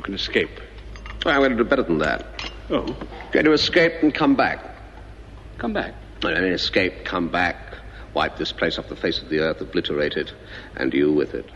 you can escape? I'm going to do better than that. Oh, Going to escape and come back. come back. I mean, escape, come back, wipe this place off the face of the earth, obliterate it, and you with it.